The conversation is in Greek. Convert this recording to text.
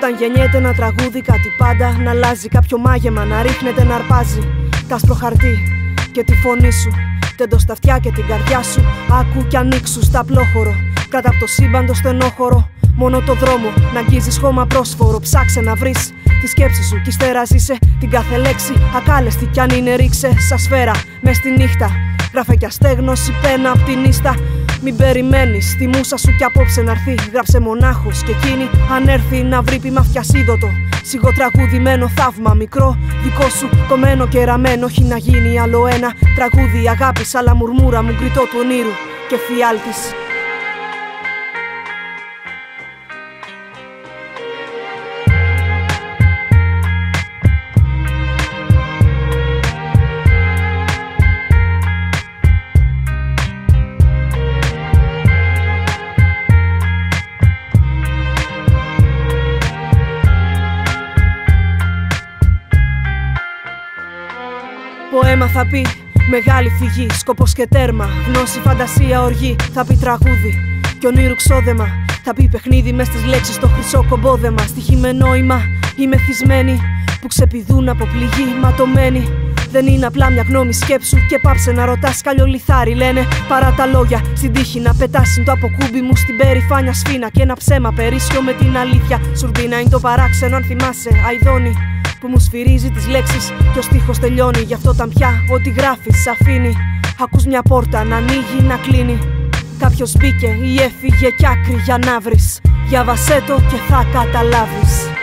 Όταν γεννιέται ένα τραγούδι, κάτι πάντα να αλλάζει. Κάποιο μάγεμα να ρίχνεται να αρπάζει. Σ' άσπρο χαρτί και τη φωνή σου. Τέντωσ' τα αυτιά και την καρδιά σου. Άκου κι ανοίξου στ' απλόχωρο. Κάτω από το σύμπαν το στενόχωρο. Μόνο το δρόμο να αγγίζεις χώμα πρόσφορο. Ψάξε να βρεις τη σκέψη σου κι ύστερα ζήσε την κάθε λέξη. Ακάλεστη κι αν είναι ρίξε σα σφαίρα μες στη νύχτα. Γράφε κι ας στέγνωσε η πένα απ' τη νύστα. Μην περιμένεις τη μούσα σου κι απόψε να έρθει. Γράψε μονάχος και εκείνη αν έρθει να βρει πήμα φτιασίδωτο. Σιγό τραγουδημένο θαύμα μικρό, δικό σου κομμένο και ραμμένο. Όχι να γίνει άλλο ένα τραγούδι αγάπης, αλλά μουρμούρα μου γκριτό του ονείρου και φιάλτης Ποέμα θα πει Μεγάλη φυγή, σκοπός και τέρμα. Γνώση, φαντασία, οργή. Θα πει τραγούδι και ονείρου ξόδεμα. Θα πει παιχνίδι μες στι λέξεις στο χρυσό κομπόδεμα. Στοιχή νόημα, οι μεθυσμένοι που ξεπηδούν από πληγή ματωμένοι. Δεν είναι απλά μια γνώμη σκέψου και πάψε να ρωτάς. Καλλιό λιθάρι λένε παρά τα λόγια. Στην τύχη να πετάσεις το αποκούμπι μου στην περηφάνεια σφίνα. Και ένα ψέμα περίσσιο με την αλήθεια. Σουρδίνα είναι το παράξενο αν θυμάσαι. Αϊδόνι που μου σφυρίζει τις λέξεις και ο στίχος τελειώνει. Γι' αυτό όταν πια ό,τι γράφεις αφήνει. Ακούς μια πόρτα να ανοίγει να κλείνει. Κάποιος μπήκε ή έφυγε κι άκρη για να βρεις. Διάβασέ το και θα καταλάβεις